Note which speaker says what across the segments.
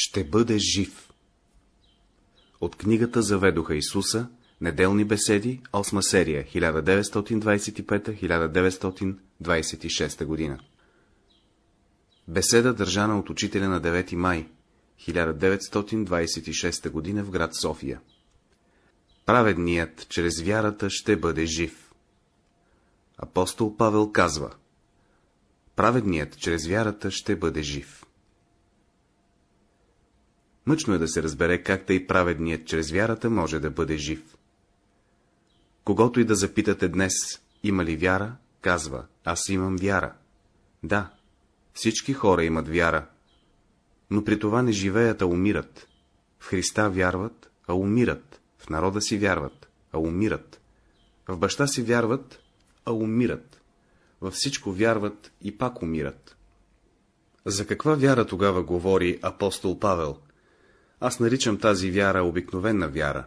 Speaker 1: ще бъде жив. От книгата Заведоха Исуса, Неделни беседи, 8 серия, 1925-1926 година. Беседа държана от учителя на 9 май, 1926 година в град София. Праведният чрез вярата ще бъде жив. Апостол Павел казва Праведният чрез вярата ще бъде жив. Мъчно е да се разбере как тъй праведният чрез вярата може да бъде жив. Когато и да запитате днес, има ли вяра, казва, аз имам вяра. Да, всички хора имат вяра, но при това не живеят, а умират. В Христа вярват, а умират. В народа си вярват, а умират. В баща си вярват, а умират. Във всичко вярват и пак умират. За каква вяра тогава говори апостол Павел? Аз наричам тази вяра обикновена вяра,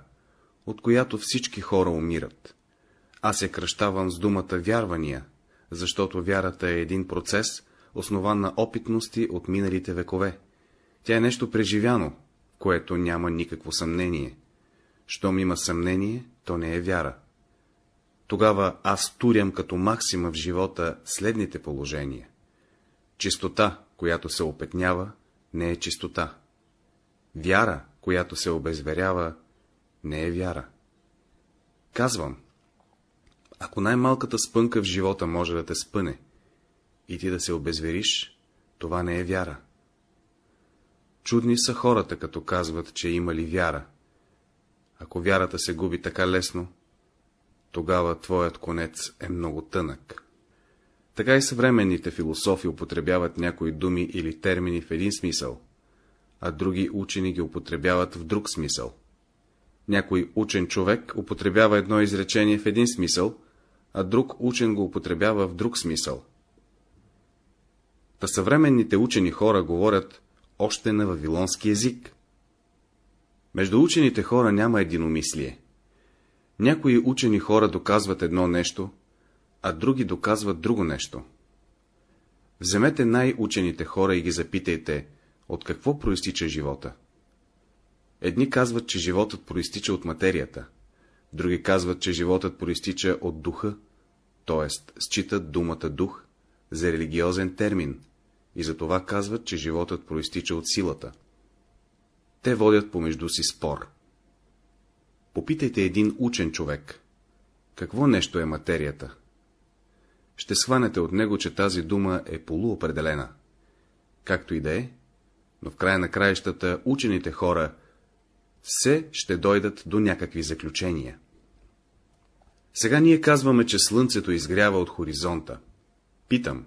Speaker 1: от която всички хора умират. Аз се кръщавам с думата вярвания, защото вярата е един процес, основан на опитности от миналите векове. Тя е нещо преживяно, което няма никакво съмнение. Щом има съмнение, то не е вяра. Тогава аз турям като максима в живота следните положения. Чистота, която се опетнява, не е чистота. Вяра, която се обезверява, не е вяра. Казвам, ако най-малката спънка в живота може да те спъне и ти да се обезвериш, това не е вяра. Чудни са хората, като казват, че има ли вяра. Ако вярата се губи така лесно, тогава твоят конец е много тънък. Така и съвременните философи употребяват някои думи или термини в един смисъл, а други учени ги употребяват в друг смисъл. Някой учен човек употребява едно изречение в един смисъл, а друг учен го употребява в друг смисъл. Та съвременните учени хора говорят още на вавилонски език. Между учените хора няма единомислие. Някои учени хора доказват едно нещо, а други доказват друго нещо. Вземете най-учените хора и ги запитайте, от какво проистича живота. Едни казват, че животът проистича от материята, други казват, че животът проистича от духа, т.е. считат думата дух за религиозен термин и затова казват, че животът проистича от силата. Те водят помежду си спор. Попитайте един учен човек, какво нещо е материята? Ще сванете от него, че тази дума е полуопределена. Както и да е, но в края на краищата учените хора все ще дойдат до някакви заключения. Сега ние казваме, че слънцето изгрява от хоризонта. Питам,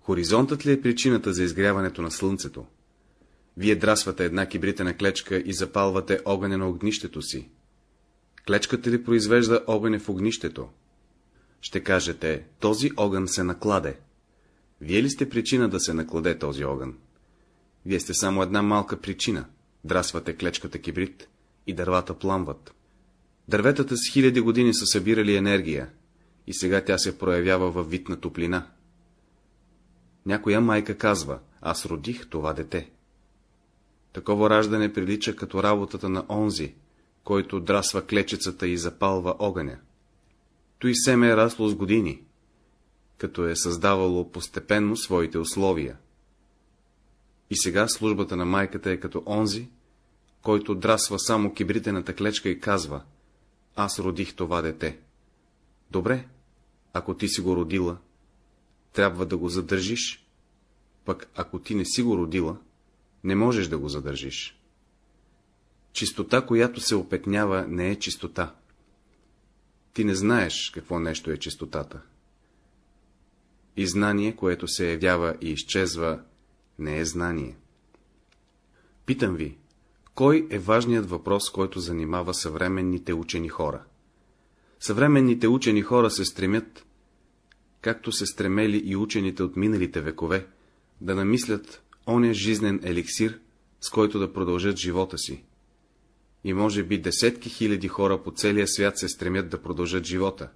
Speaker 1: хоризонтът ли е причината за изгряването на слънцето? Вие драсвате една кибритена клечка и запалвате огъня на огнището си. Клечката ли произвежда огъня в огнището? Ще кажете, този огън се накладе. Вие ли сте причина да се накладе този огън? Вие сте само една малка причина. Драсвате клечката кибрид и дървата пламват. Дърветата с хиляди години са събирали енергия и сега тя се проявява във вид на топлина. Някоя майка казва, аз родих това дете. Такова раждане прилича като работата на онзи, който драсва клечецата и запалва огъня. Той семе е расло с години, като е създавало постепенно своите условия. И сега службата на майката е като онзи, който драсва само кибритената клечка и казва, аз родих това дете. Добре, ако ти си го родила, трябва да го задържиш, пък ако ти не си го родила, не можеш да го задържиш. Чистота, която се опетнява, не е чистота. Ти не знаеш какво нещо е чистотата. И знание, което се явява и изчезва, не е знание. Питам ви, кой е важният въпрос, който занимава съвременните учени хора? Съвременните учени хора се стремят, както се стремели и учените от миналите векове, да намислят оня жизнен еликсир, с който да продължат живота си. И може би десетки хиляди хора по целия свят се стремят да продължат живота.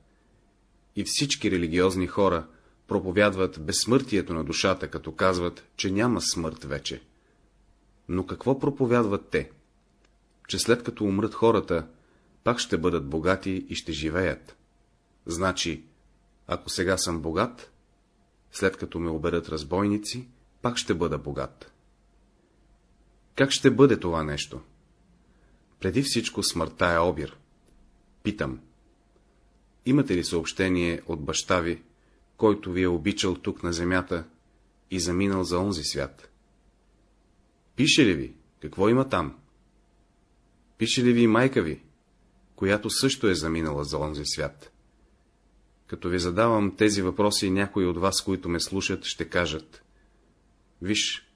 Speaker 1: И всички религиозни хора проповядват безсмъртието на душата, като казват, че няма смърт вече. Но какво проповядват те? Че след като умрат хората, пак ще бъдат богати и ще живеят. Значи, ако сега съм богат, след като ме оберат разбойници, пак ще бъда богат. Как ще бъде това нещо? Преди всичко смъртта е обир. Питам. Имате ли съобщение от баща ви, който ви е обичал тук на земята и заминал за онзи свят? Пише ли ви? Какво има там? Пише ли ви майка ви, която също е заминала за онзи свят? Като ви задавам тези въпроси, някои от вас, които ме слушат, ще кажат. Виж,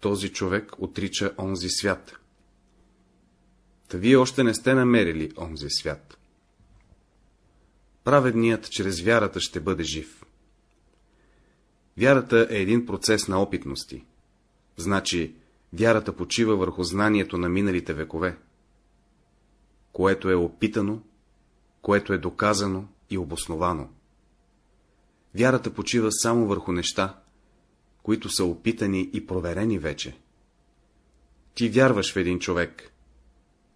Speaker 1: този човек отрича онзи свят. Та вие още не сте намерили онзи свят. Праведният чрез вярата ще бъде жив. Вярата е един процес на опитности. Значи, вярата почива върху знанието на миналите векове, което е опитано, което е доказано и обосновано. Вярата почива само върху неща, които са опитани и проверени вече. Ти вярваш в един човек,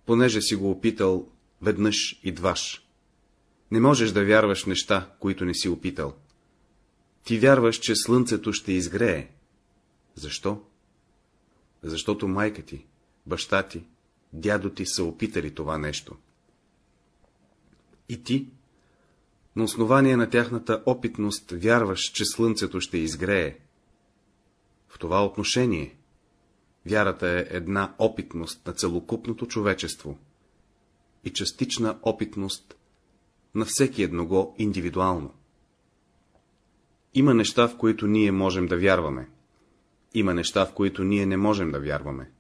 Speaker 1: понеже си го опитал веднъж и дваш. Не можеш да вярваш неща, които не си опитал. Ти вярваш, че слънцето ще изгрее. Защо? Защото майка ти, баща ти, дядо ти са опитали това нещо. И ти, на основание на тяхната опитност, вярваш, че слънцето ще изгрее. В това отношение, вярата е една опитност на целокупното човечество и частична опитност на всеки едного индивидуално. Има неща, в които ние можем да вярваме. Има неща, в които ние не можем да вярваме.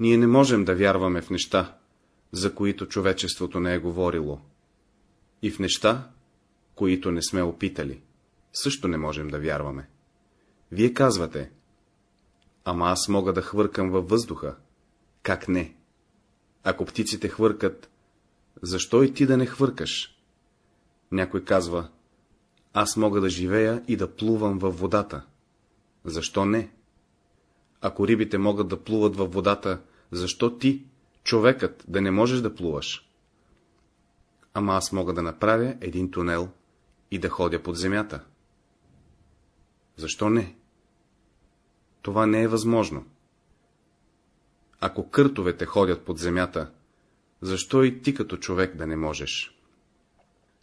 Speaker 1: Ние не можем да вярваме в неща, за които човечеството не е говорило. И в неща, които не сме опитали, също не можем да вярваме. Вие казвате, ама аз мога да хвъркам във въздуха. Как не? Ако птиците хвъркат, защо и ти да не хвъркаш? Някой казва, аз мога да живея и да плувам във водата. Защо не? Ако рибите могат да плуват във водата, защо ти, човекът, да не можеш да плуваш? Ама аз мога да направя един тунел и да ходя под земята. Защо не? Това не е възможно. Ако къртовете ходят под земята, защо и ти като човек да не можеш?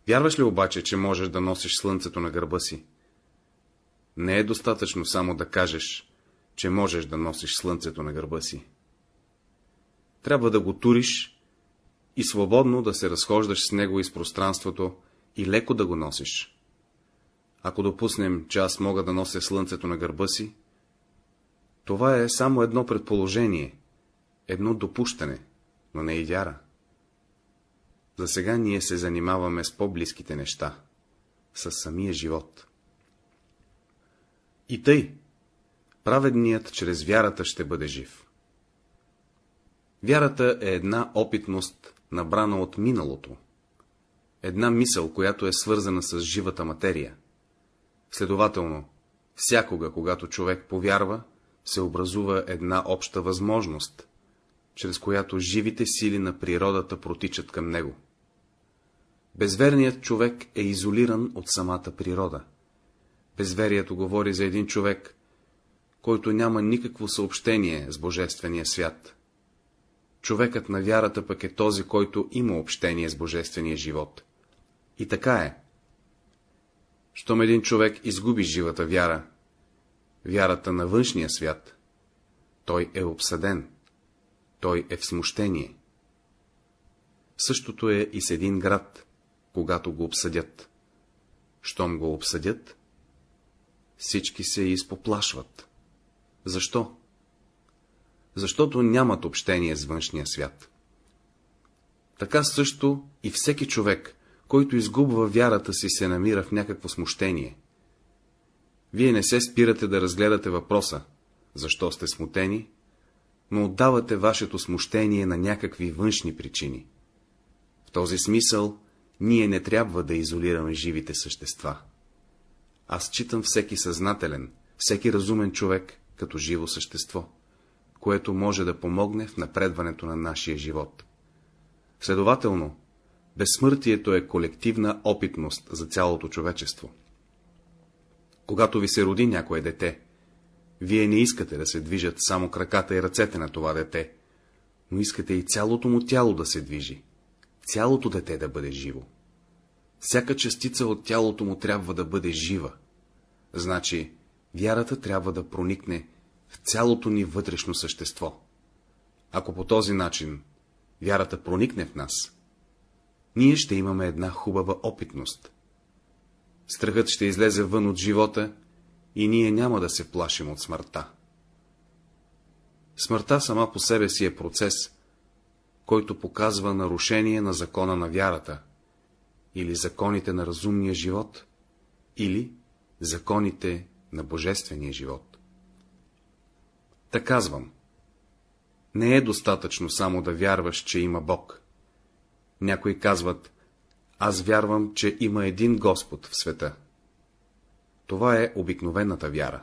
Speaker 1: Вярваш ли обаче, че можеш да носиш слънцето на гърба си? Не е достатъчно само да кажеш, че можеш да носиш слънцето на гърба си. Трябва да го туриш и свободно да се разхождаш с него из пространството и леко да го носиш. Ако допуснем, че аз мога да нося слънцето на гърба си, това е само едно предположение, едно допущане, но не и вяра. За сега ние се занимаваме с по-близките неща, с самия живот. И тъй, праведният чрез вярата ще бъде жив. Вярата е една опитност, набрана от миналото, една мисъл, която е свързана с живата материя. Следователно, всякога, когато човек повярва, се образува една обща възможност, чрез която живите сили на природата протичат към него. Безверният човек е изолиран от самата природа. Безверието говори за един човек, който няма никакво съобщение с Божествения свят. Човекът на вярата пък е този, който има общение с Божествения живот. И така е. Щом един човек изгуби живата вяра, вярата на външния свят, той е обсъден, той е в смущение. Същото е и с един град, когато го обсъдят. Щом го обсъдят, всички се изпоплашват. Защо? Защото нямат общение с външния свят. Така също и всеки човек, който изгубва вярата си, се намира в някакво смущение. Вие не се спирате да разгледате въпроса, защо сте смутени, но отдавате вашето смущение на някакви външни причини. В този смисъл ние не трябва да изолираме живите същества. Аз читам всеки съзнателен, всеки разумен човек като живо същество. което може да помогне в напредването на нашия живот. Следователно, безсмъртието е колективна опитност за цялото човечество. Когато ви се роди някое дете, вие не искате да се движат само краката и ръцете на това дете, но искате и цялото му тяло да се движи, цялото дете да бъде живо. Всяка частица от тялото му трябва да бъде жива. Значи, вярата трябва да проникне в цялото ни вътрешно същество. Ако по този начин вярата проникне в нас, ние ще имаме една хубава опитност. Страхът ще излезе вън от живота и ние няма да се плашим от смъртта. Смъртта сама по себе си е процес, който показва нарушение на закона на вярата, или законите на разумния живот, или законите на божествения живот. Та казвам, не е достатъчно само да вярваш, че има Бог. Някои казват, аз вярвам, че има един Господ в света. Това е обикновената вяра.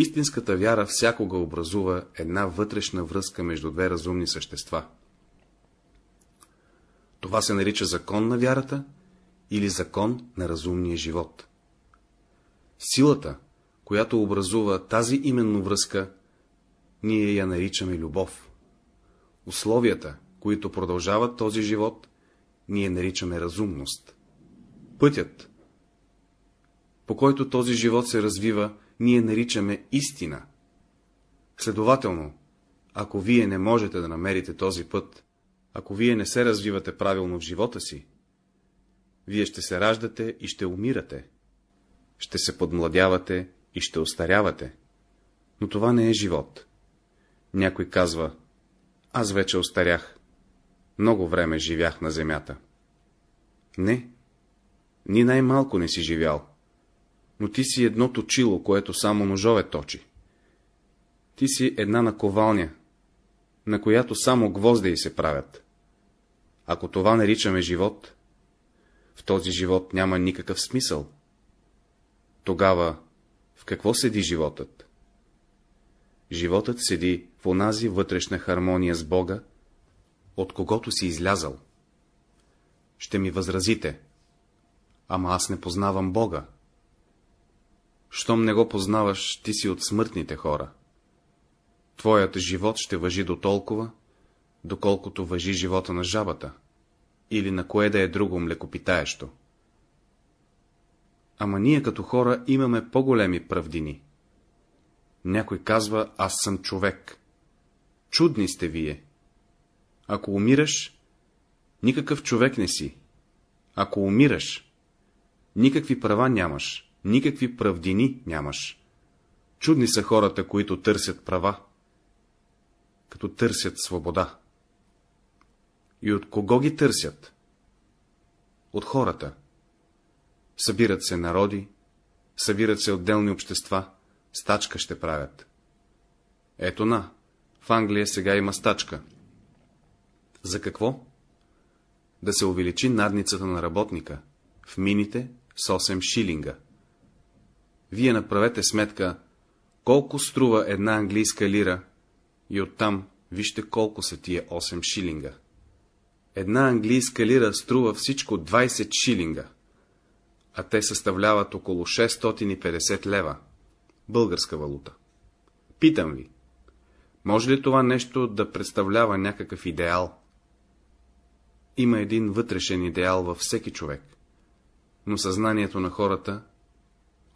Speaker 1: Истинската вяра всякога образува една вътрешна връзка между две разумни същества. Това се нарича закон на вярата или закон на разумния живот. Силата, която образува тази именно връзка, ние я наричаме любов. Условията, които продължават този живот, ние наричаме разумност. Пътят, по който този живот се развива, ние наричаме истина. Следователно, ако вие не можете да намерите този път, ако вие не се развивате правилно в живота си, вие ще се раждате и ще умирате, ще се подмладявате и ще остарявате, но това не е живот. Някой казва, аз вече остарях, много време живях на земята. Не, ни най-малко не си живял, но ти си едно точило, което само ножове точи. Ти си една наковалня, на която само гвозди се правят. Ако това наричаме живот, в този живот няма никакъв смисъл. Тогава в какво седи животът? Животът седи в онази вътрешна хармония с Бога, от когото си излязал. Ще ми възразите, ама аз не познавам Бога. Щом не го познаваш, ти си от смъртните хора. Твоят живот ще въжи до толкова, доколкото въжи живота на жабата, или на кое да е друго млекопитаещо. Ама ние като хора имаме по-големи правдини. Някой казва, аз съм човек. Чудни сте вие. Ако умираш, никакъв човек не си. Ако умираш, никакви права нямаш, никакви правдини нямаш. Чудни са хората, които търсят права, като търсят свобода. И от кого ги търсят? От хората. Събират се народи, събират се отделни общества, стачка ще правят. Ето на, в Англия сега има стачка. За какво? Да се увеличи надницата на работника, в мините с 8 шилинга. Вие направете сметка, колко струва една английска лира и оттам вижте колко са тия 8 шилинга. Една английска лира струва всичко 20 шилинга, а те съставляват около 650 лева, българска валута. Питам ви, може ли това нещо да представлява някакъв идеал? Има един вътрешен идеал във всеки човек, но съзнанието на хората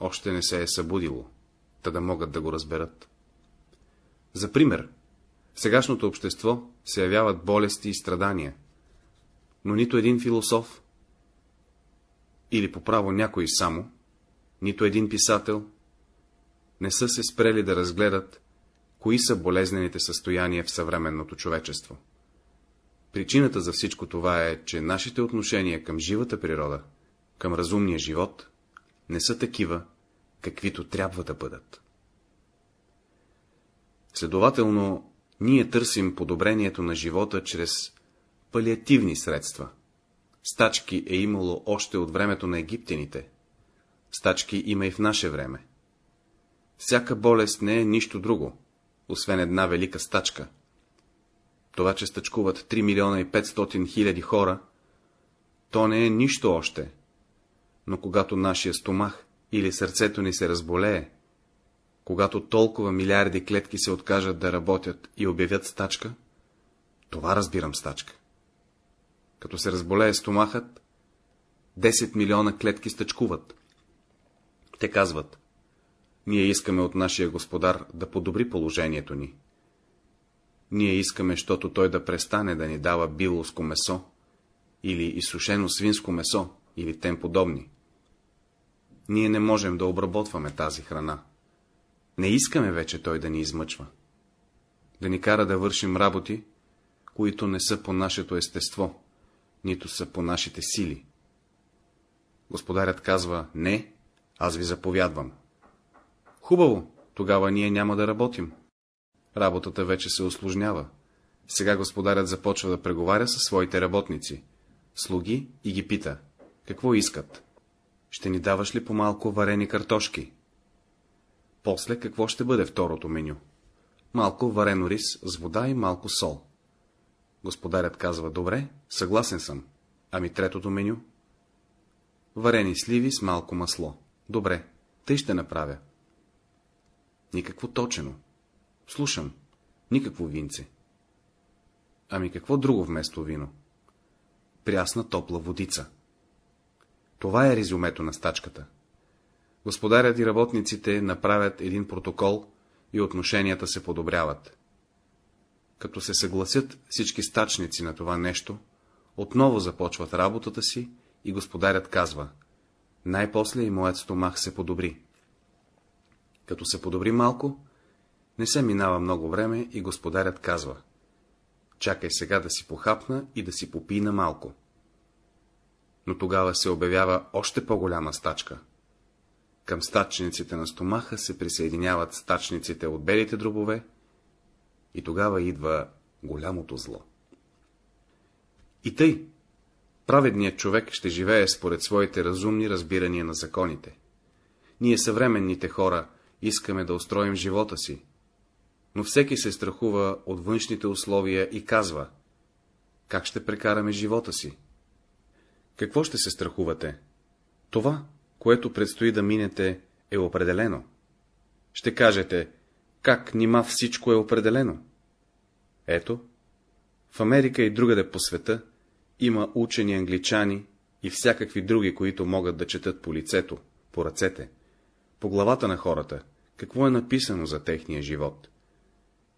Speaker 1: още не се е събудило, та да могат да го разберат. За пример, в сегашното общество се явяват болести и страдания, но нито един философ, или по право някой само, нито един писател, не са се спрели да разгледат, кои са болезнените състояния в съвременното човечество. Причината за всичко това е, че нашите отношения към живата природа, към разумния живот, не са такива, каквито трябва да бъдат. Следователно, ние търсим подобрението на живота чрез палиативни средства. Стачки е имало още от времето на египтяните. Стачки има и в наше време. Всяка болест не е нищо друго, освен една велика стачка. Това, че стачкуват 3 милиона и 500 хиляди хора, то не е нищо още. Но когато нашия стомах или сърцето ни се разболее, когато толкова милиарди клетки се откажат да работят и обявят стачка, това разбирам стачка. Като се разболее стомахът, 10 милиона клетки стъчкуват. Те казват, ние искаме от нашия господар да подобри положението ни. Ние искаме, щото той да престане да ни дава биловско месо, или изсушено свинско месо, или тем подобни. Ние не можем да обработваме тази храна. Не искаме вече той да ни измъчва. Да ни кара да вършим работи, които не са по нашето естество, нито са по нашите сили. Господарят казва, не, аз ви заповядвам. Хубаво, тогава ние няма да работим. Работата вече се осложнява. Сега господарят започва да преговаря със своите работници, слуги и ги пита, какво искат. Ще ни даваш ли по-малко варени картошки? После какво ще бъде второто меню? Малко варено рис с вода и малко сол. Господарят казва, добре, съгласен съм. Ами третото меню? Варени сливи с малко масло. Добре, тъй ще направя. Никакво точено. Слушам. Никакво винце. Ами какво друго вместо вино? Прясна топла водица. Това е резюмето на стачката. Господарят и работниците направят един протокол и отношенията се подобряват. Като се съгласят всички стачници на това нещо, отново започват работата си и господарят казва, най-после и моят стомах се подобри. Като се подобри малко, не се минава много време и господарят казва, чакай сега да си похапна и да си попина малко. Но тогава се обявява още по-голяма стачка. Към стачниците на стомаха се присъединяват стачниците от белите дробове и тогава идва голямото зло. И тъй, праведният човек ще живее според своите разумни разбирания на законите. Ние съвременните хора искаме да устроим живота си, но всеки се страхува от външните условия и казва, как ще прекараме живота си? Какво ще се страхувате? Това, което предстои да минете, е определено. Ще кажете, как нима всичко е определено? Ето, в Америка и другаде по света има учени англичани и всякакви други, които могат да четат по лицето, по ръцете, по главата на хората, какво е написано за техния живот.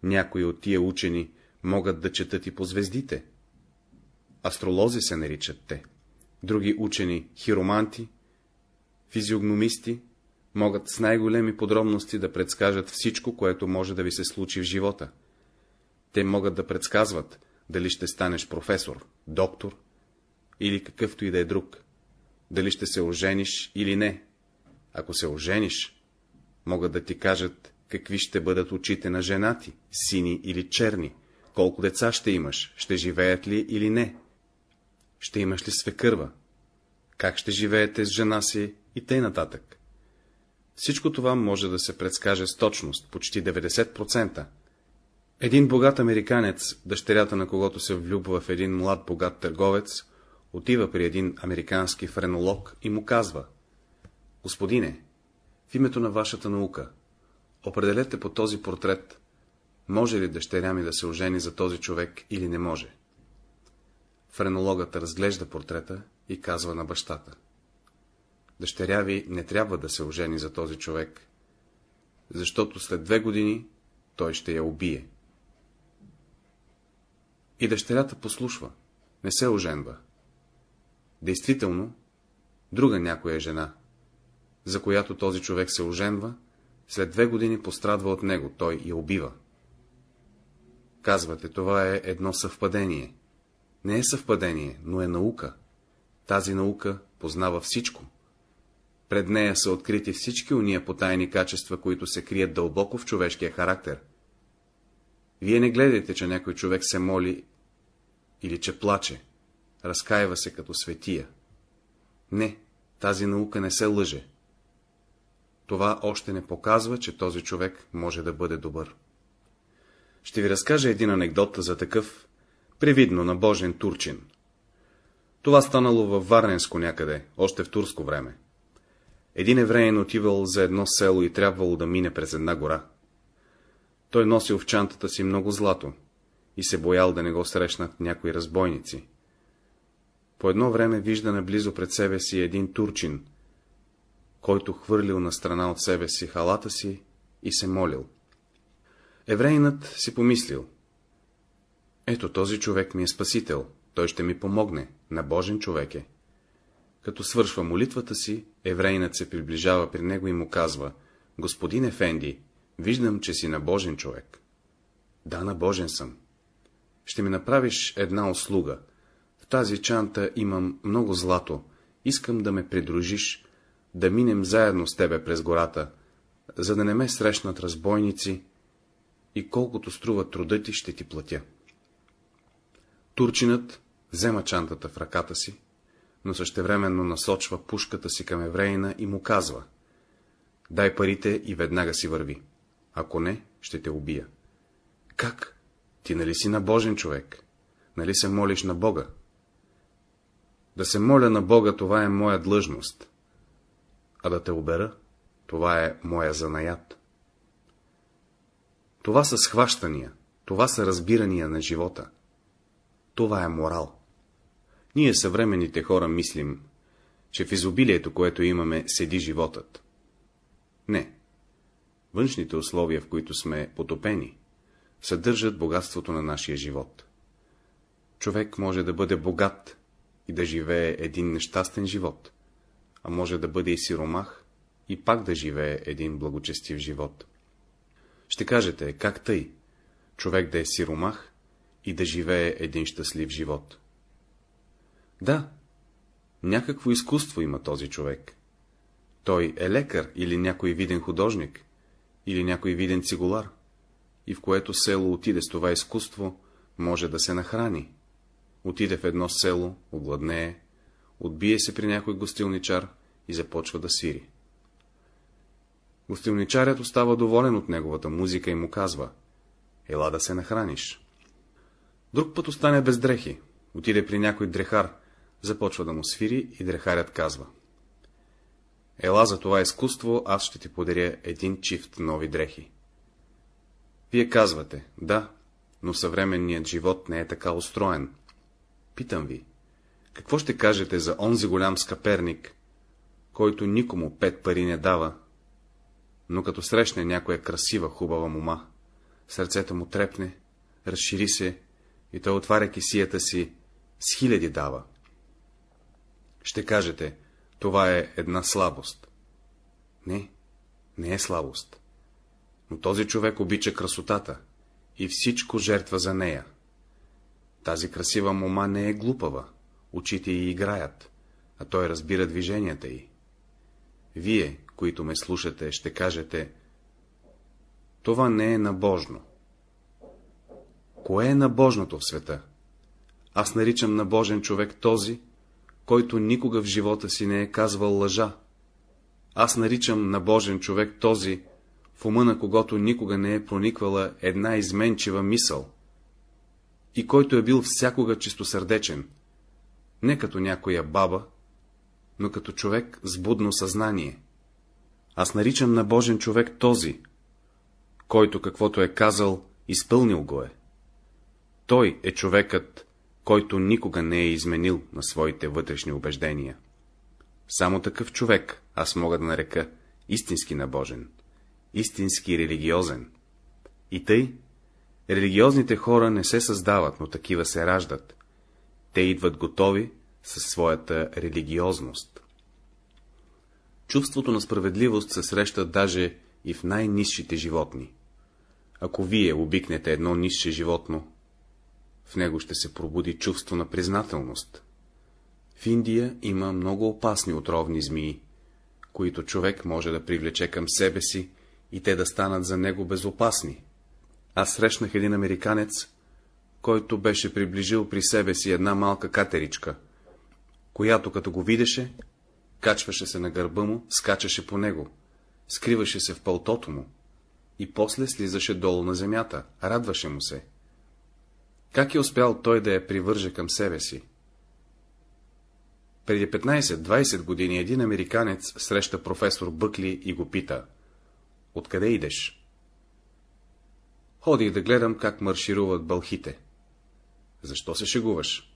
Speaker 1: Някои от тия учени могат да четат и по звездите. Астролози се наричат те. Други учени, хироманти, физиогномисти, могат с най-големи подробности да предскажат всичко, което може да ви се случи в живота. Те могат да предсказват, дали ще станеш професор, доктор или какъвто и да е друг, дали ще се ожениш или не. Ако се ожениш, могат да ти кажат, какви ще бъдат очите на женати, сини или черни, колко деца ще имаш, ще живеят ли или не, ще имаш ли свекърва, как ще живеете с жена си и тъй нататък. Всичко това може да се предскаже с точност, почти 90%. Един богат американец, дъщерята на когото се влюбва в един млад богат търговец, отива при един американски френолог и му казва — Господине, в името на вашата наука, определете по този портрет, може ли дъщеря ми да се ожени за този човек или не може. Френологът разглежда портрета и казва на бащата. Дъщеря ви не трябва да се ожени за този човек, защото след две години той ще я убие. И дъщерята послушва, не се оженва. Действително, друга някоя жена, за която този човек се оженва, след две години пострадва от него, той я убива. Казвате, това е едно съвпадение. Не е съвпадение, но е наука. Тази наука познава всичко. Пред нея са открити всички уния потайни качества, които се крият дълбоко в човешкия характер. Вие не гледайте, че някой човек се моли или че плаче, разкаива се като светия. Не, тази наука не се лъже. Това още не показва, че този човек може да бъде добър. Ще ви разкажа един анекдот за такъв, привидно на божен турчин. Това станало във Варненско някъде, още в турско време. Един евреин отивал за едно село и трябвало да мине през една гора. Той носил в чантата си много злато и се боял да не го срещнат някои разбойници. По едно време вижда наблизо пред себе си един турчин, който хвърлил на страна от себе си халата си и се молил. Еврейнат си помислил. Ето този човек ми е спасител, той ще ми помогне, на Божен човек е. Като свършва молитвата си, еврейнат се приближава при него и му казва, Господин Ефенди, виждам, че си на Божен човек. Да, на Божен съм. Ще ми направиш една услуга. В тази чанта имам много злато. Искам да ме придружиш, да минем заедно с тебе през гората, за да не ме срещнат разбойници и колкото струва труда ти, ще ти платя. Турчинът взема чантата в ръката си, но същевременно насочва пушката си към евреина и му казва — дай парите и веднага си върви. Ако не, ще те убия. Как? Ти нали си на Божен човек? Нали се молиш на Бога? Да се моля на Бога, това е моя длъжност. А да те обера, това е моя занаят. Това са схващания, това са разбирания на живота. Това е морал. Ние съвременните хора мислим, че в изобилието, което имаме, седи животът. Не. Външните условия, в които сме потопени, съдържат богатството на нашия живот. Човек може да бъде богат и да живее един нещастен живот, а може да бъде и сиромах и пак да живее един благочестив живот. Ще кажете, как тъй? Човек да е сиромах и да живее един щастлив живот. Да, някакво изкуство има този човек. Той е лекар или някой виден художник, или някой виден цигулар, и в което село отиде с това изкуство, може да се нахрани. Отиде в едно село, огладнее, отбие се при някой гостилничар и започва да свири. Гостилничарят остава доволен от неговата музика и му казва — ела да се нахраниш. Друг път остане без дрехи, отиде при някой дрехар, започва да му свири и дрехарят казва — ела за това изкуство, аз ще ти подаря един чифт нови дрехи. Вие казвате, да, но съвременният живот не е така устроен. Питам ви, какво ще кажете за онзи голям скъперник, който никому пет пари не дава, но като срещне някоя красива, хубава мума, сърцето му трепне, разшири се и той отваря кисията си, с хиляди дава. Ще кажете, това е една слабост. Не, не е слабост. Но този човек обича красотата и всичко жертва за нея. Тази красива мома не е глупава, очите й играят, а той разбира движенията й. Вие, които ме слушате, ще кажете, това не е набожно. Кое е набожното в света? Аз наричам набожен човек този, който никога в живота си не е казвал лъжа. Аз наричам набожен човек този, в ума на когото никога не е прониквала една изменчива мисъл, и който е бил всякога чистосърдечен, не като някоя баба, но като човек с будно съзнание. Аз наричам на Божен човек този, който каквото е казал, изпълнил го е. Той е човекът, който никога не е изменил на своите вътрешни убеждения. Само такъв човек аз мога да нарека истински набожен, истински религиозен. И тъй, религиозните хора не се създават, но такива се раждат. Те идват готови със своята религиозност. Чувството на справедливост се среща даже и в най-низшите животни. Ако вие обикнете едно нисше животно, в него ще се пробуди чувство на признателност. В Индия има много опасни отровни змии, които човек може да привлече към себе си и те да станат за него безопасни. Аз срещнах един американец, който беше приближил при себе си една малка катеричка, която като го видеше, качваше се на гърба му, скачаше по него, скриваше се в пълтото му и после слизаше долу на земята, радваше му се. Как е успял той да я привърже към себе си? Преди 15-20 години един американец среща професор Бъкли и го пита. Откъде идеш? Ходих да гледам как маршируват бълхите. Защо се шегуваш?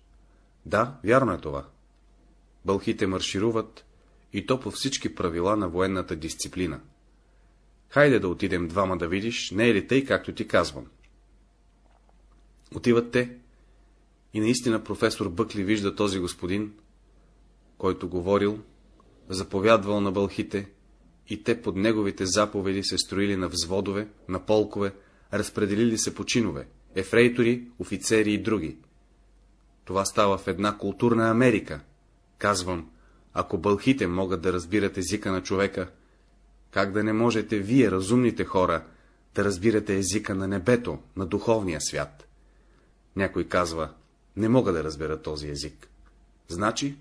Speaker 1: Да, вярно е това. Бълхите маршируват и то по всички правила на военната дисциплина. Хайде да отидем двама да видиш, не е ли тъй, както ти казвам. Отиват те и наистина професор Бъкли вижда този господин, който говорил, заповядвал на бълхите, и те под неговите заповеди се строили на взводове, на полкове, разпределили се по чинове, ефрейтори, офицери и други. Това става в една културна Америка. Казвам, ако бълхите могат да разбират езика на човека, как да не можете вие, разумните хора, да разбирате езика на небето, на духовния свят? Някой казва, не мога да разбера този език. Значи,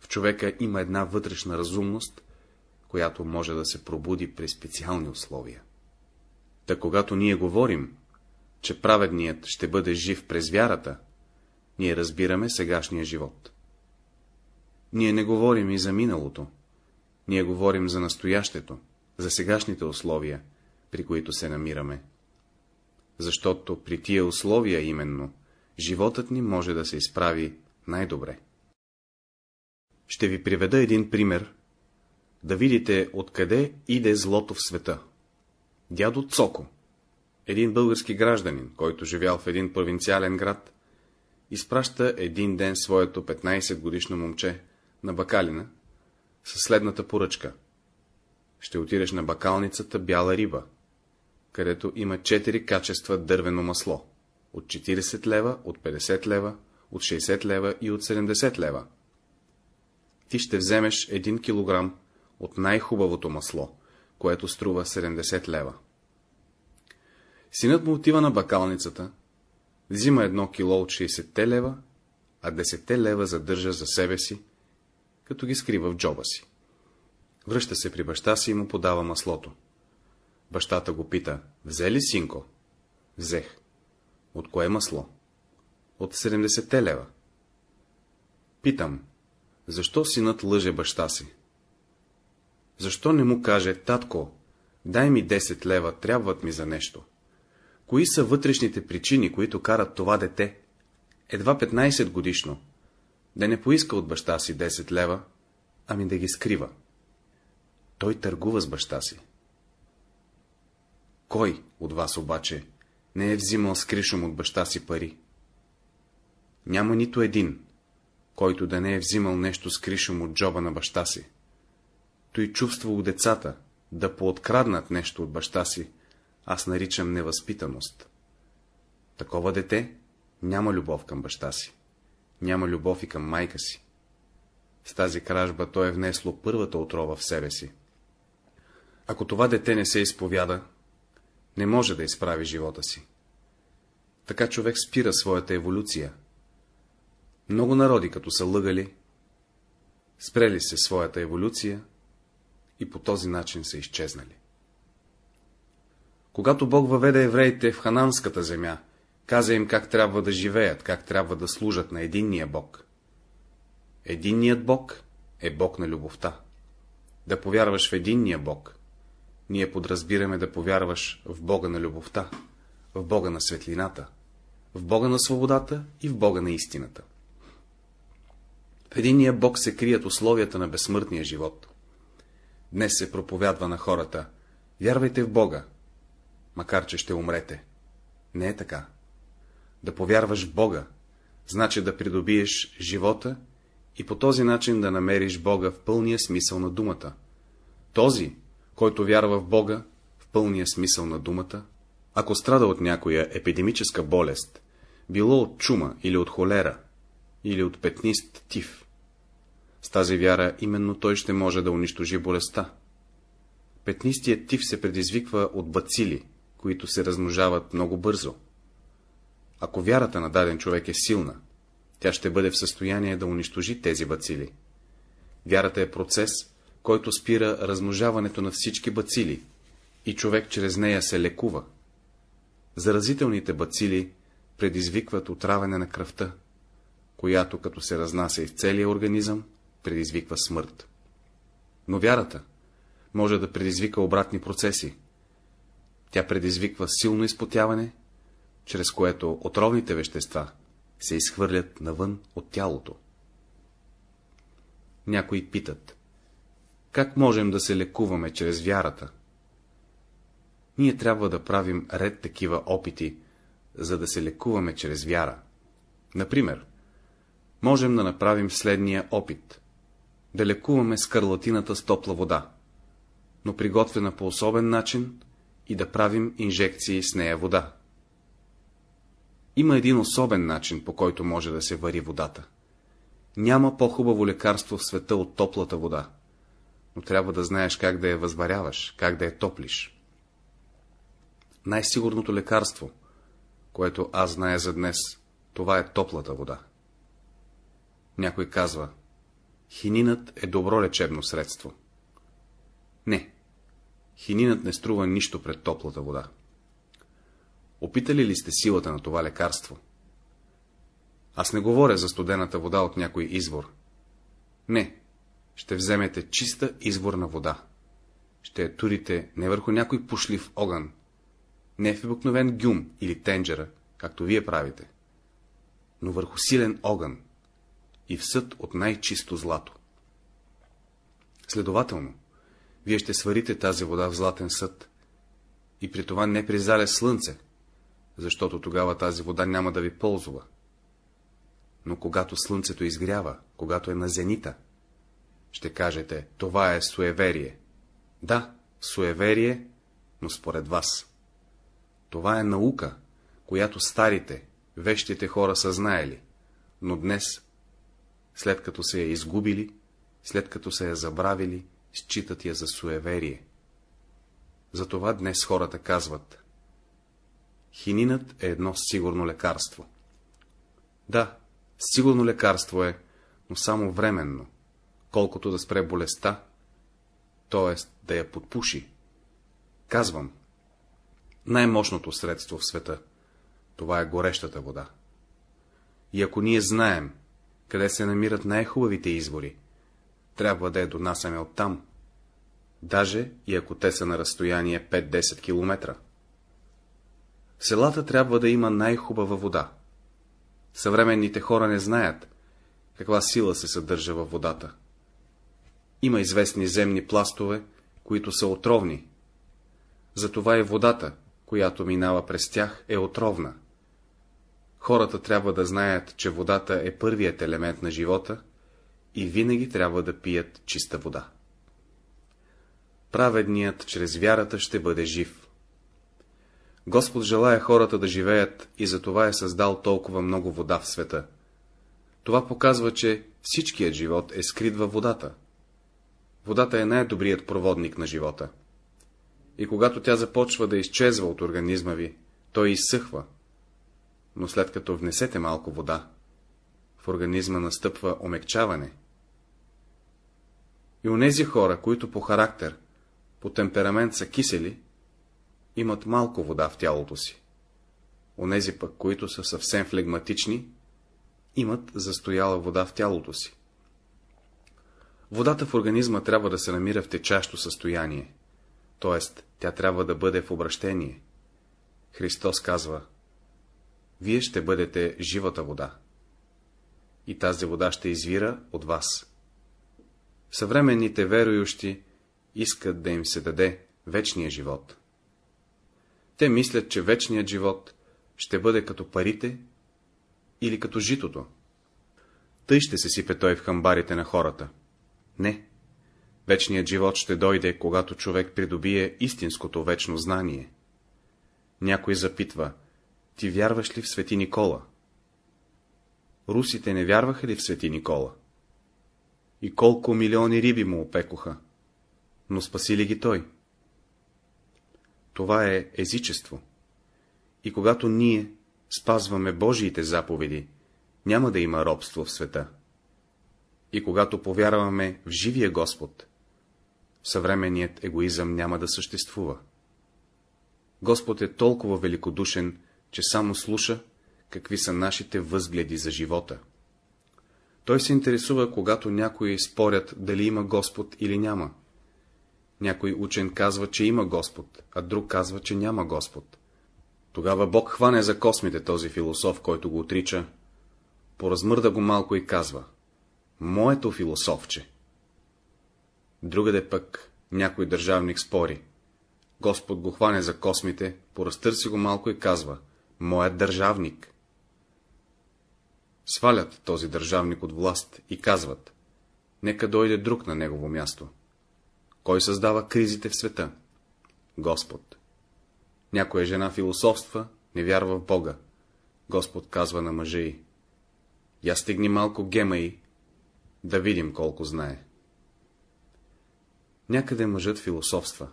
Speaker 1: в човека има една вътрешна разумност, която може да се пробуди при специални условия. Та когато ние говорим, че праведният ще бъде жив през вярата, ние разбираме сегашния живот. Ние не говорим и за миналото, ние говорим за настоящето, за сегашните условия, при които се намираме. Защото при тия условия именно, животът ни може да се изправи най-добре. Ще ви приведа един пример, да видите откъде иде злото в света. Дядо Цоко, един български гражданин, който живял в един провинциален град, изпраща един ден своето 15 годишно момче на бакалина със следната поръчка. Ще отидеш на бакалницата Бяла риба, където има 4 качества дървено масло, от 40 лева, от 50 лева, от 60 лева и от 70 лева. Ти ще вземеш 1 килограм от най-хубавото масло, което струва 70 лева. Синът му отива на бакалницата, взима едно кило от 60 лева, а 10 лева задържа за себе си, като ги скрива в джоба си. Връща се при баща си и му подава маслото. Бащата го пита, взе ли, синко? Взех. От кое масло? От 70 лева. Питам, защо синът лъже баща си? Защо не му каже, татко, дай ми 10 лева, трябват ми за нещо? Кои са вътрешните причини, които карат това дете, едва 15 годишно, да не поиска от баща си 10 лева, ами да ги скрива? Той търгува с баща си. Кой от вас обаче не е взимал с кришом от баща си пари? Няма нито един, който да не е взимал нещо с кришом от джоба на баща си. Той чувства у децата да пооткраднат нещо от баща си, аз наричам невъзпитаност. Такова дете няма любов към баща си, няма любов и към майка си. С тази кражба той е внесло първата отрова в себе си. Ако това дете не се изповяда, не може да изправи живота си. Така човек спира своята еволюция. Много народи, като са лъгали, спрели се своята еволюция и по този начин са изчезнали. Когато Бог въведе евреите в хананската земя, каза им как трябва да живеят, как трябва да служат на единния Бог. Единният Бог е Бог на любовта. Да повярваш в единния Бог, ние подразбираме да повярваш в Бога на любовта, в Бога на светлината, в Бога на свободата и в Бога на истината. В единния Бог се крият условията на безсмъртния живот. Днес се проповядва на хората. Вярвайте в Бога, макар че ще умрете. Не е така. Да повярваш в Бога, значи да придобиеш живота и по този начин да намериш Бога в пълния смисъл на думата. Този, който вярва в Бога, в пълния смисъл на думата, ако страда от някоя епидемическа болест, било от чума или от холера, или от петнист тиф, с тази вяра именно той ще може да унищожи болестта. Петнистият тиф се предизвиква от бацили, които се размножават много бързо. Ако вярата на даден човек е силна, тя ще бъде в състояние да унищожи тези бацили. Вярата е процес, който спира размножаването на всички бацили и човек чрез нея се лекува. Заразителните бацили предизвикват отравяне на кръвта, която като се разнася из целия организъм, предизвиква смърт. Но вярата може да предизвика обратни процеси. Тя предизвиква силно изпотяване, чрез което отровните вещества се изхвърлят навън от тялото. Някои питат, как можем да се лекуваме чрез вярата? Ние трябва да правим ред такива опити, за да се лекуваме чрез вяра. Например, можем да направим следния опит. Да лекуваме скарлатината с топла вода, но приготвена по особен начин и да правим инжекции с нея вода. Има един особен начин, по който може да се вари водата. Няма по-хубаво лекарство в света от топлата вода, но трябва да знаеш как да я възваряваш, как да я топлиш. Най-сигурното лекарство, което аз зная за днес, това е топлата вода. Някой казва, хининът е добро лечебно средство. Не, хининът не струва нищо пред топлата вода. Опитали ли сте силата на това лекарство? Аз не говоря за студената вода от някой извор. Не, ще вземете чиста изворна вода. Ще я турите не върху някой пушлив огън, не в обикновен гюм или тенджера, както вие правите, но върху силен огън и в съд от най-чисто злато. Следователно, вие ще сварите тази вода в златен съд, и при това не при зале слънце, защото тогава тази вода няма да ви ползва. Но когато слънцето изгрява, когато е на зенита, ще кажете, това е суеверие. Да, суеверие, но според вас. Това е наука, която старите, вещите хора са знаели, но днес, след като се я изгубили, след като се я забравили, считат я за суеверие. Затова днес хората казват, хининът е едно сигурно лекарство. Да, сигурно лекарство е, но само временно, колкото да спре болестта, т.е. да я подпуши. Казвам, най-мощното средство в света, това е горещата вода. И ако ние знаем, къде се намират най-хубавите извори, трябва да я донасяме оттам, даже и ако те са на разстояние 5-10 км. В селата трябва да има най-хубава вода. Съвременните хора не знаят, каква сила се съдържа във водата. Има известни земни пластове, които са отровни. Затова и водата, която минава през тях, е отровна. Хората трябва да знаят, че водата е първият елемент на живота и винаги трябва да пият чиста вода. Праведният чрез вярата ще бъде жив. Господ желая хората да живеят и затова е създал толкова много вода в света. Това показва, че всичкият живот е скрит във водата. Водата е най-добрият проводник на живота. И когато тя започва да изчезва от организма ви, той изсъхва. Но след като внесете малко вода, в организма настъпва омекчаване. И онези хора, които по характер, по темперамент са кисели, имат малко вода в тялото си. Онези пък, които са съвсем флегматични, имат застояла вода в тялото си. Водата в организма трябва да се намира в течащо състояние, т.е. тя трябва да бъде в обращение. Христос казва, вие ще бъдете живата вода. И тази вода ще извира от вас. Съвременните верующи искат да им се даде вечния живот. Те мислят, че вечният живот ще бъде като парите или като житото. Тъй ще се сипе той в хамбарите на хората. Не. Вечният живот ще дойде, когато човек придобие истинското вечно знание. Някой запитва, ти вярваш ли в Свети Никола? Русите не вярваха ли в Свети Никола? И колко милиони риби му опекоха? Но спаси ли ги той? Това е езичество. И когато ние спазваме Божиите заповеди, няма да има робство в света. И когато повярваме в живия Господ, съвременният егоизъм няма да съществува. Господ е толкова великодушен, че само слуша, какви са нашите възгледи за живота. Той се интересува, когато някои спорят, дали има Господ или няма. Някой учен казва, че има Господ, а друг казва, че няма Господ. Тогава Бог хване за космите този философ, който го отрича, поразмърда го малко и казва — моето философче. Другаде пък някой държавник спори. Господ го хване за космите, поразтърси го малко и казва — моят държавник. Свалят този държавник от власт и казват — нека дойде друг на негово място. Кой създава кризите в света? Господ. Някоя жена философства, не вярва в Бога. Господ казва на мъжа й. Я стигни малко гема й, да видим колко знае. Някъде мъжът философства.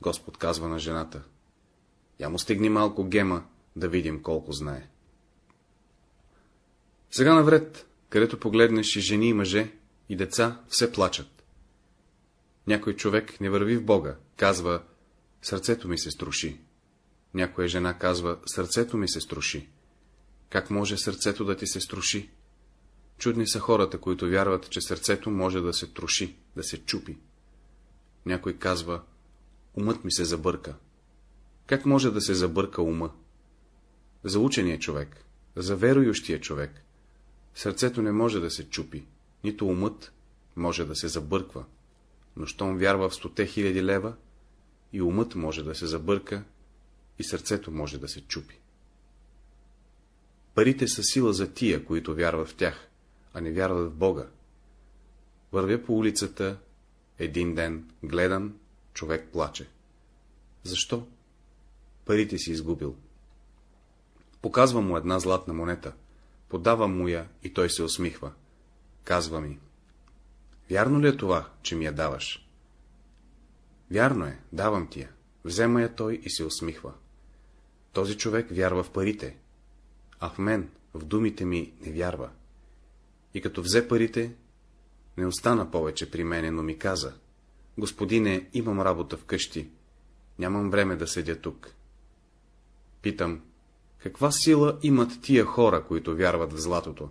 Speaker 1: Господ казва на жената. Я му стигни малко гема, да видим колко знае. Сега навред, където погледнеш и жени и мъже, и деца, все плачат. Някой човек не върви в Бога, казва, сърцето ми се струши. Някоя жена казва, сърцето ми се струши. Как може сърцето да ти се струши? Чудни са хората, които вярват, че сърцето може да се троши, да се чупи. Някой казва, умът ми се забърка. Как може да се забърка ума? За учения човек, за верующия човек, сърцето не може да се чупи, нито умът може да се забърква, но щом вярва в стоте хиляди лева, и умът може да се забърка, и сърцето може да се чупи. Парите са сила за тия, които вярват в тях, а не вярват в Бога. Вървя по улицата, един ден, гледам, човек плаче. Защо? Парите си изгубил. Показвам му една златна монета, подавам му я и той се усмихва. Казва ми. Вярно ли е това, че ми я даваш? Вярно е, давам ти я. Взема я той и се усмихва. Този човек вярва в парите, а в мен, в думите ми, не вярва. И като взе парите, не остана повече при мене, но ми каза, господине, имам работа вкъщи, нямам време да седя тук. Питам, каква сила имат тия хора, които вярват в златото?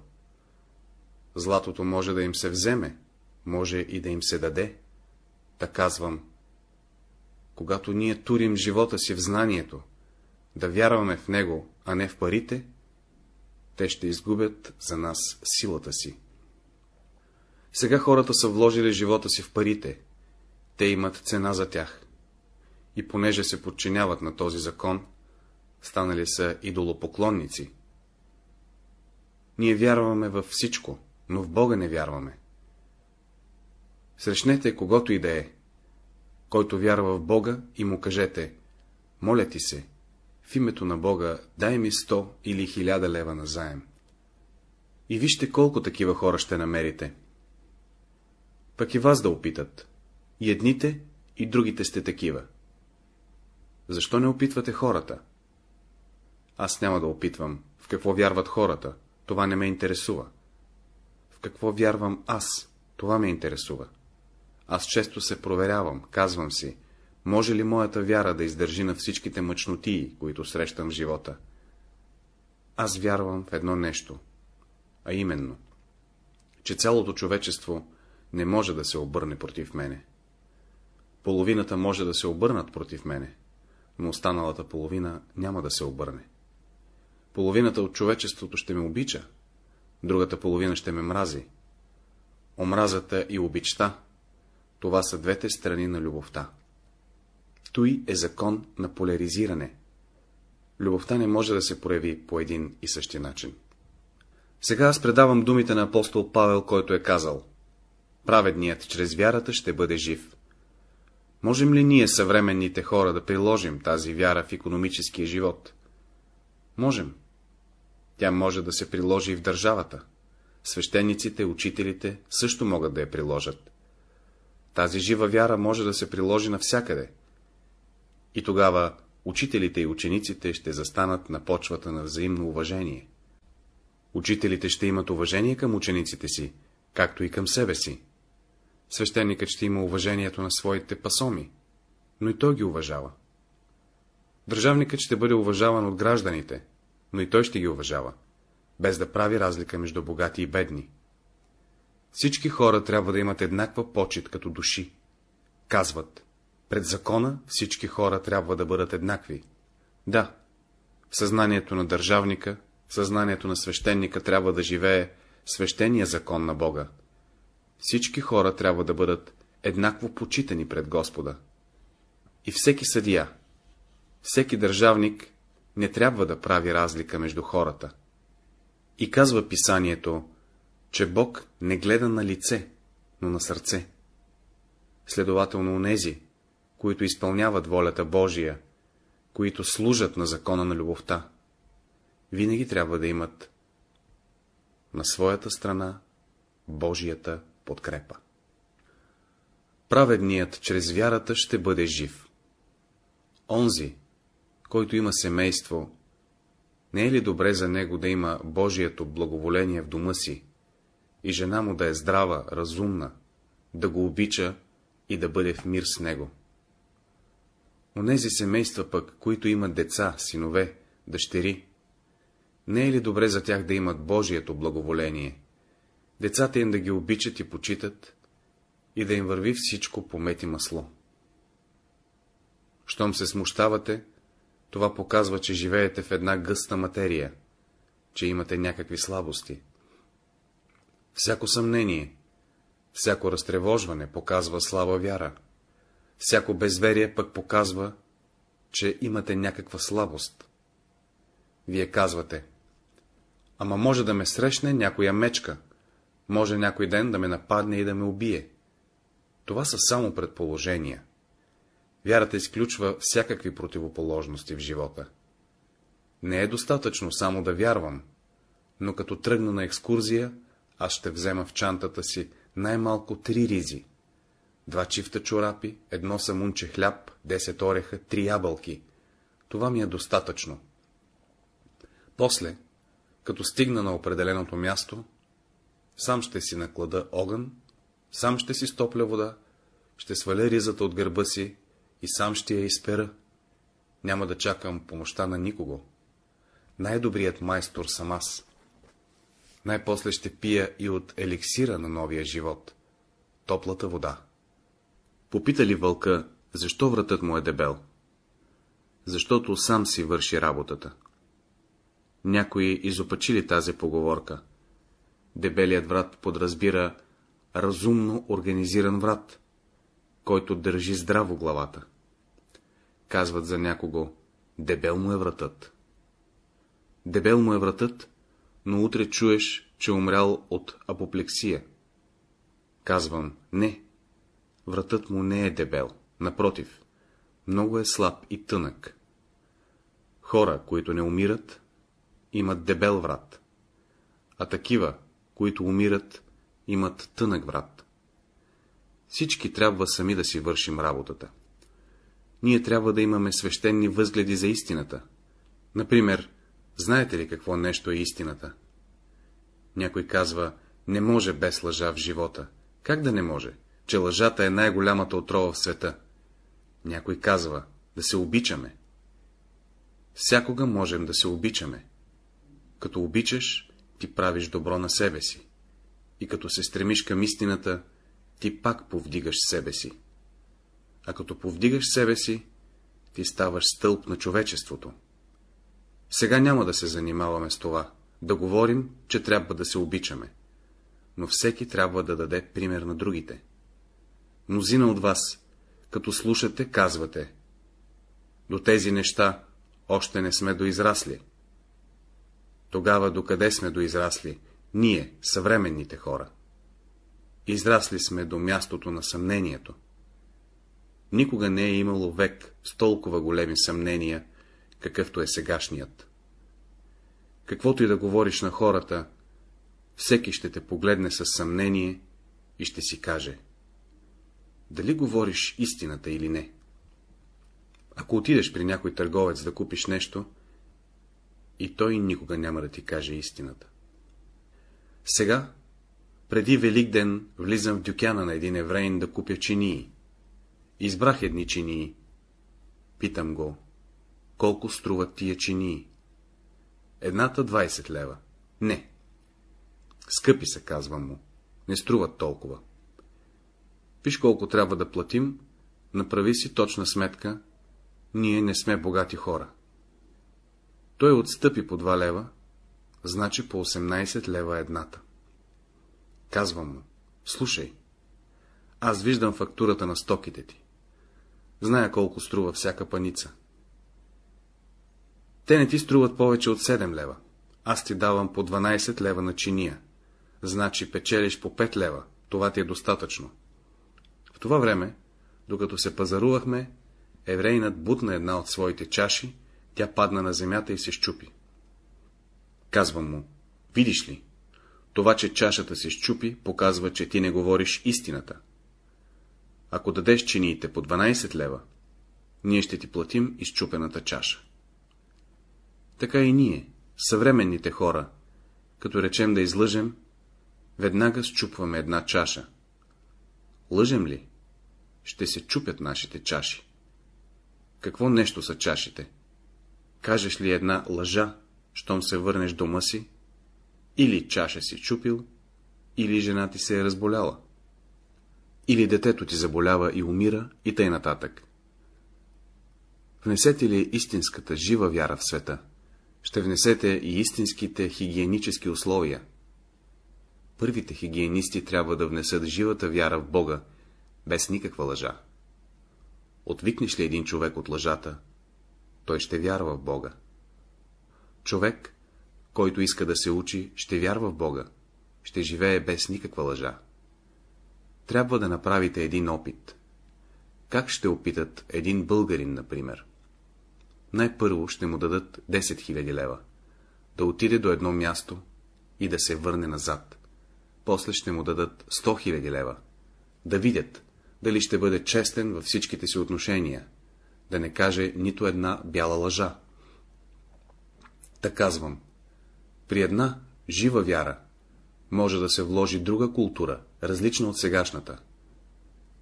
Speaker 1: Златото може да им се вземе, може и да им се даде. Та казвам, когато ние турим живота си в знанието, да вярваме в него, а не в парите, те ще изгубят за нас силата си. Сега хората са вложили живота си в парите, те имат цена за тях. И понеже се подчиняват на този закон, станали са идолопоклонници. Ние вярваме във всичко, но в Бога не вярваме. Срещнете когото и да е, който вярва в Бога и му кажете, моля ти се, в името на Бога дай ми сто или хиляда лева на заем. И вижте колко такива хора ще намерите. Пък и вас да опитат. И едните, и другите сте такива. Защо не опитвате хората? Аз няма да опитвам, в какво вярват хората, това не ме интересува. В какво вярвам аз, това ме интересува. Аз често се проверявам, казвам си, може ли моята вяра да издържи на всичките мъчнотии, които срещам в живота? Аз вярвам в едно нещо, а именно, че цялото човечество не може да се обърне против мене. Половината може да се обърнат против мене, но останалата половина няма да се обърне. Половината от човечеството ще ме обича, другата половина ще ме мрази. Омразата и обичта — това са двете страни на любовта. Той е закон на поляризиране. Любовта не може да се прояви по един и същи начин. Сега аз предавам думите на апостол Павел, който е казал Праведният чрез вярата ще бъде жив. Можем ли ние, съвременните хора, да приложим тази вяра в економическия живот? Можем. Тя може да се приложи и в държавата. Свещениците, учителите също могат да я приложат. Тази жива вяра може да се приложи навсякъде, и тогава учителите и учениците ще застанат на почвата на взаимно уважение. Учителите ще имат уважение към учениците си, както и към себе си. Свещеникът ще има уважението на своите пасоми, но и той ги уважава. Държавникът ще бъде уважаван от гражданите, но и той ще ги уважава, без да прави разлика между богати и бедни. Всички хора трябва да имат еднаква почет като души. Казват, пред закона всички хора трябва да бъдат еднакви. Да, в съзнанието на държавника, в съзнанието на свещеника трябва да живее свещения закон на Бога. Всички хора трябва да бъдат еднакво почитани пред Господа. И всеки съдия, всеки държавник не трябва да прави разлика между хората. И казва писанието, че Бог не гледа на лице, но на сърце. Следователно онези, които изпълняват волята Божия, които служат на закона на любовта, винаги трябва да имат на своята страна Божията подкрепа. Праведният чрез вярата ще бъде жив. Онзи, който има семейство, не е ли добре за него да има Божието благоволение в дома си и жена му да е здрава, разумна, да го обича и да бъде в мир с него? Онези семейства пък, които имат деца, синове, дъщери, не е ли добре за тях да имат Божието благоволение, децата им да ги обичат и почитат, и да им върви всичко по мет и масло? Щом се смущавате, това показва, че живеете в една гъста материя, че имате някакви слабости. Всяко съмнение, всяко разтревожване показва слаба вяра. Всяко безверие пък показва, че имате някаква слабост. Вие казвате, ама може да ме срещне някоя мечка, може някой ден да ме нападне и да ме убие. Това са само предположения. Вярата изключва всякакви противоположности в живота. Не е достатъчно само да вярвам, но като тръгна на екскурзия, аз ще взема в чантата си най-малко три ризи, два чифта чорапи, едно самунче хляб, 10 ореха, три ябълки. Това ми е достатъчно. После, като стигна на определеното място, сам ще си наклада огън, сам ще си стопля вода, ще сваля ризата от гърба си и сам ще я изпера. Няма да чакам помощта на никого. Най-добрият майстор съм аз. Най-после ще пия и от еликсира на новия живот, топлата вода. Попита ли вълка, защо вратът му е дебел? Защото сам си върши работата. Някои изопачили тази поговорка. Дебелият врат подразбира разумно организиран врат, който държи здраво главата. Казват за някого, дебел му е вратът. Дебел му е вратът, но утре чуеш, че умрял от апоплексия. Казвам, не, вратът му не е дебел, напротив, много е слаб и тънък. Хора, които не умират, имат дебел врат, а такива, които умират, имат тънък врат. Всички трябва сами да си вършим работата. Ние трябва да имаме свещени възгледи за истината. Например, знаете ли какво нещо е истината? Някой казва, не може без лъжа в живота. Как да не може? Че лъжата е най-голямата отрова в света. Някой казва, да се обичаме. Всякога можем да се обичаме. Като обичаш, ти правиш добро на себе си. И като се стремиш към истината, ти пак повдигаш себе си. А като повдигаш себе си, ти ставаш стълб на човечеството. Сега няма да се занимаваме с това, да говорим, че трябва да се обичаме. Но всеки трябва да даде пример на другите. Мнозина от вас, като слушате, казвате. До тези неща още не сме доизрасли. Тогава докъде сме доизрасли? Ние, съвременните хора. Израсли сме до мястото на съмнението. Никога не е имало век с толкова големи съмнения, какъвто е сегашният. Каквото и да говориш на хората, всеки ще те погледне с съмнение и ще си каже дали говориш истината или не. Ако отидеш при някой търговец да купиш нещо, и той никога няма да ти каже истината. Сега, преди Велик ден, влизам в дюкяна на един евреин да купя чинии. Избрах едни чинии. Питам го. колко струват тия чинии. Едната 20 лева. Не. Скъпи са, казвам му. Не струват толкова. Виж колко трябва да платим, направи си точна сметка, ние не сме богати хора. Той отстъпи по 2 лева, значи по 18 лева едната. Казвам му, слушай, аз виждам фактурата на стоките ти. Зная колко струва всяка паница. Те не ти струват повече от 7 лева. Аз ти давам по 12 лева на чиния. Значи печелиш по 5 лева. Това ти е достатъчно. В това време, докато се пазарувахме, еврейнат бутна една от своите чаши, тя падна на земята и се щупи. Казвам му, видиш ли, това, че чашата се щупи, показва, че ти не говориш истината. Ако дадеш чиниите по 12 лева, ние ще ти платим изчупената чаша. Така и ние, съвременните хора, като речем да излъжем, веднага счупваме една чаша. Лъжем ли? Ще се чупят нашите чаши. Какво нещо са чашите? Кажеш ли една лъжа, щом се върнеш дома си, или чаша си чупил, или жена ти се е разболяла, или детето ти заболява и умира, и тъй нататък. Внесете ли истинската жива вяра в света, ще внесете и истинските хигиенически условия. Първите хигиенисти трябва да внесат живата вяра в Бога, без никаква лъжа. Отвикнеш ли един човек от лъжата, той ще вярва в Бога. Човек, който иска да се учи, ще вярва в Бога, ще живее без никаква лъжа. Трябва да направите един опит. Как ще опитат един българин, например? Най-първо ще му дадат 10 000 лева, да отиде до едно място и да се върне назад. После ще му дадат 100 000 лева, да видят, дали ще бъде честен във всичките си отношения, да не каже нито една бяла лъжа. Та казвам, при една жива вяра може да се вложи друга култура, различна от сегашната.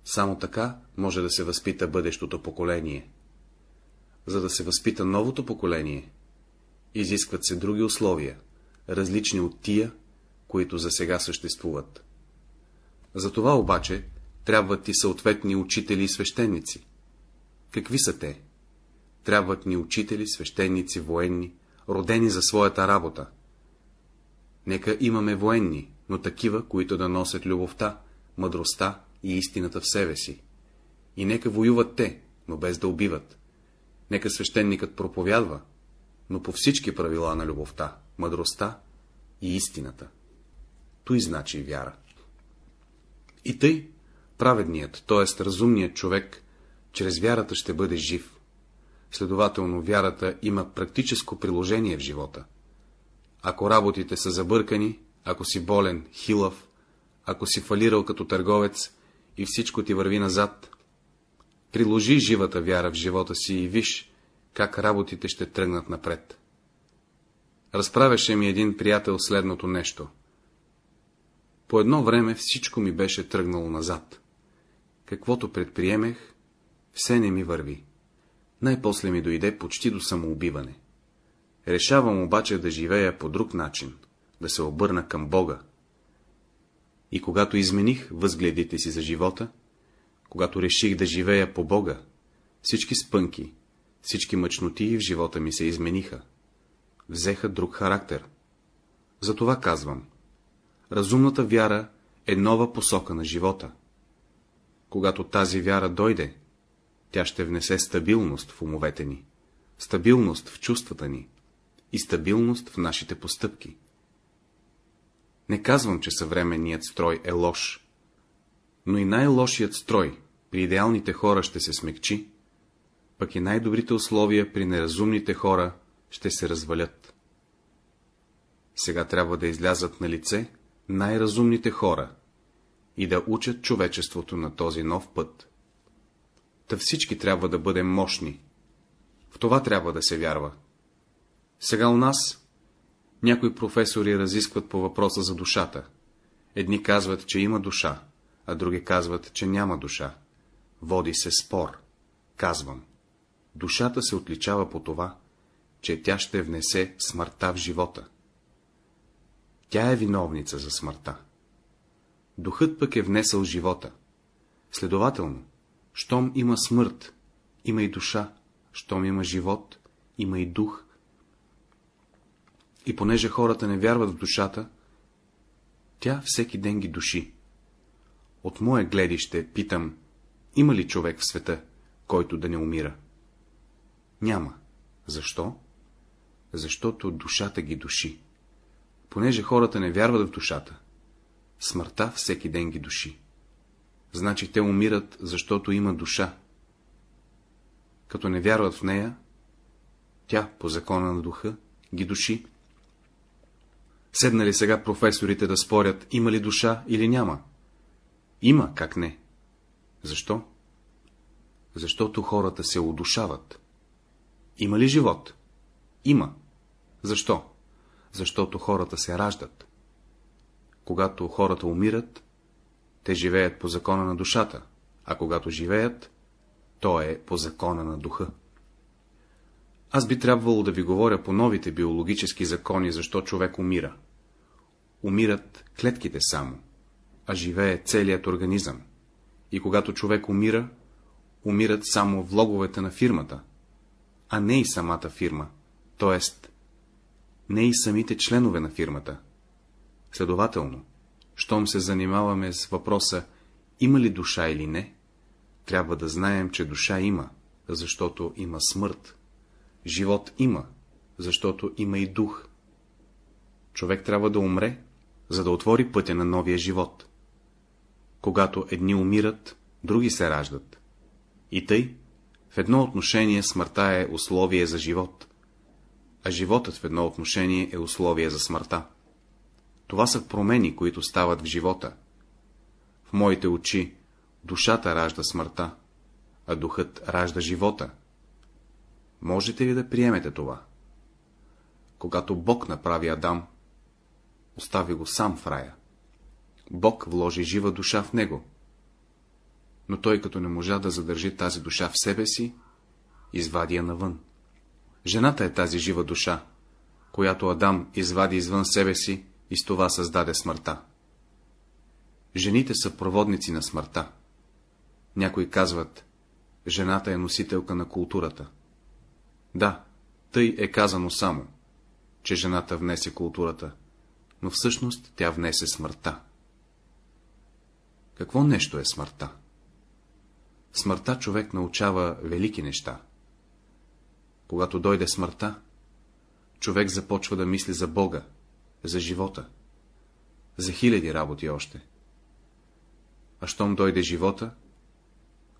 Speaker 1: Само така може да се възпита бъдещото поколение. За да се възпита новото поколение, изискват се други условия, различни от тия, които за сега съществуват. За това обаче трябват ти съответни учители и свещеници. Какви са те? Трябват ни учители, свещеници, военни, родени за своята работа. Нека имаме военни, но такива, които да носят любовта, мъдростта и истината в себе си. И нека воюват те, но без да убиват. Нека свещеникът проповядва, но по всички правила на любовта, мъдростта и истината. Той значи вяра. И тъй, праведният, т.е. разумният човек, чрез вярата ще бъде жив. Следователно, вярата има практическо приложение в живота. Ако работите са забъркани, ако си болен, хилав, ако си фалирал като търговец и всичко ти върви назад, приложи живата вяра в живота си и виж, как работите ще тръгнат напред. Разправяше ми един приятел следното нещо. По едно време всичко ми беше тръгнало назад. Каквото предприемех, все не ми върви. Най-после ми дойде почти до самоубиване. Решавам обаче да живея по друг начин, да се обърна към Бога. И когато измених възгледите си за живота, когато реших да живея по Бога, всички спънки, всички мъчноти в живота ми се измениха, взеха друг характер. Затова казвам, разумната вяра е нова посока на живота. Когато тази вяра дойде, тя ще внесе стабилност в умовете ни, стабилност в чувствата ни и стабилност в нашите постъпки. Не казвам, че съвременният строй е лош, но и най-лошият строй при идеалните хора ще се смекчи, пък и най-добрите условия при неразумните хора ще се развалят. Сега трябва да излязат на лице най-разумните хора и да учат човечеството на този нов път. Та всички трябва да бъдем мощни. В това трябва да се вярва. Сега у нас някои професори разискват по въпроса за душата. Едни казват, че има душа, а други казват, че няма душа. Води се спор. Казвам. Душата се отличава по това, че тя ще внесе смъртта в живота. Тя е виновница за смъртта. Духът пък е внесъл живота. Следователно, щом има смърт, има и душа, щом има живот, има и дух. И понеже хората не вярват в душата, тя всеки ден ги души. От мое гледище питам, има ли човек в света, който да не умира? Няма. Защо? Защото душата ги души. Понеже хората не вярват в душата, смъртта всеки ден ги души. Значи те умират, защото има душа. Като не вярват в нея, тя, по закона на духа, ги души. Седнали сега професорите да спорят, има ли душа или няма? Има, как не. Защо? Защото хората се удушават. Има ли живот? Има. Защо? Защото хората се раждат. Когато хората умират, те живеят по закона на душата, а когато живеят, то е по закона на духа. Аз би трябвало да ви говоря по новите биологически закони, защо човек умира. Умират клетките само, а живее целият организъм. И когато човек умира, умират само влоговете на фирмата, а не и самата фирма, т.е. не и самите членове на фирмата. Следователно, щом се занимаваме с въпроса, има ли душа или не, трябва да знаем, че душа има, защото има смърт. Живот има, защото има и дух. Човек трябва да умре, за да отвори пътя на новия живот. Когато едни умират, други се раждат. И тъй, в едно отношение смъртта е условие за живот, а животът в едно отношение е условие за смъртта. Това са промени, които стават в живота. В моите очи душата ражда смъртта, а духът ражда живота. Можете ли да приемете това? Когато Бог направи Адам, остави го сам в рая. Бог вложи жива душа в него. Но той, като не можа да задържи тази душа в себе си, извади я навън. Жената е тази жива душа, която Адам извади извън себе си и с това създаде смъртта. Жените са проводници на смъртта. Някои казват, жената е носителка на културата. Да, тъй е казано само, че жената внесе културата, но всъщност тя внесе смъртта. Какво нещо е смъртта? Смъртта човек научава велики неща. Когато дойде смъртта, човек започва да мисли за Бога, за живота, за хиляди работи още. А щом дойде живота,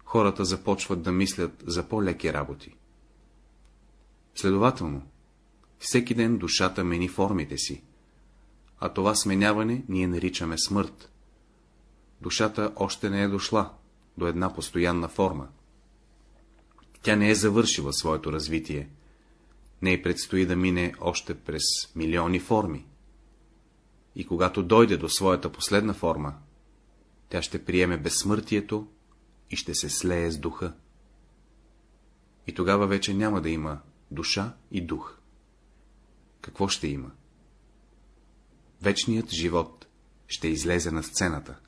Speaker 1: хората започват да мислят за по-леки работи. Следователно, всеки ден душата мени формите си, а това сменяване ние наричаме смърт. Душата още не е дошла до една постоянна форма. Тя не е завършила своето развитие. Не й предстои да мине още през милиони форми. И когато дойде до своята последна форма, тя ще приеме безсмъртието и ще се слее с духа. И тогава вече няма да има душа и дух. Какво ще има? Вечният живот ще излезе на сцената.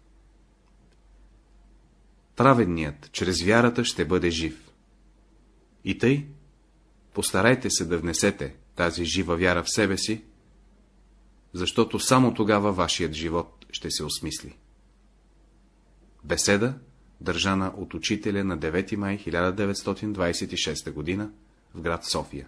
Speaker 1: Праведният чрез вярата ще бъде жив. И тъй, постарайте се да внесете тази жива вяра в себе си, защото само тогава вашият живот ще се осмисли. Беседа, държана от учителя на 9 май 1926 г. в град София